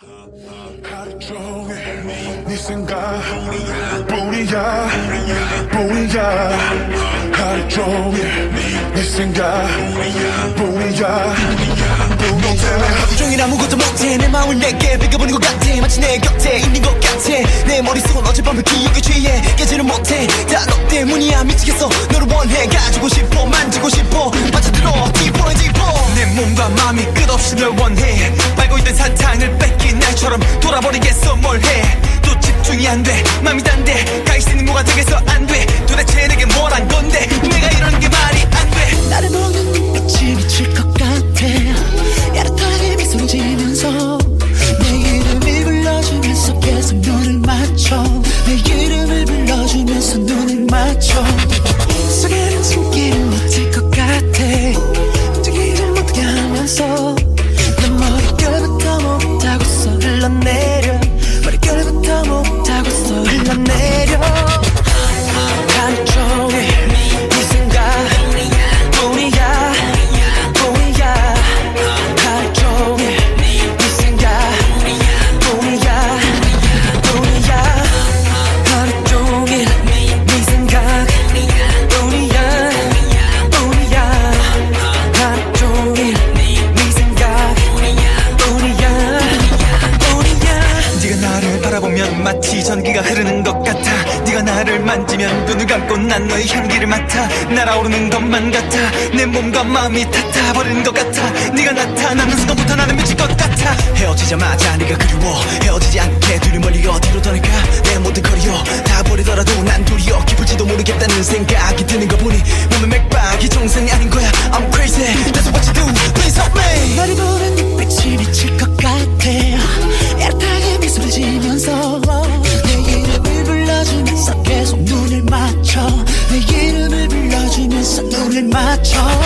하루 종일 네 생각 뿐이야 뿐이야. 하루 종일 네 생각 뿐이야 너 때문에 하루 종일 아무것도 못해. 내 마음을 내게 비켜보는 것 같아. 마치 내 곁에 있는 것 같아. 내 머릿속은 어젯밤의 기억에 깨지는 못해. 다 너 때문이야. 미치겠어. 너를 원해. 가지고 싶어. 만지고 싶어. 빠져들어 몸과 마음이 끝없이 널 원해. 빨고 있던 사탕을 뺏긴 날처럼 돌아버리겠어 뭘해또 집중이 안돼 맘이 단데. 가있는 뭐가 되겠어 안돼. 도대체 내게 뭘한 흐르는 것 같아. 네가 나를 만지면 눈을 감고 난 너의 향기를 맡아. 날아오르는 것만 같아. 내 몸과 마음이 탔아버리는 것 같아. 네가 나타나는 순간부터 나는 미칠 것 같아. 헤어지자마자 네가 그리워. 헤어지지 않게 둘이 멀리 어디로 떠날까? 내 모든 커리어 다 버리더라도 난 도리어 기쁠지도 모르겠다는 생각 맞춰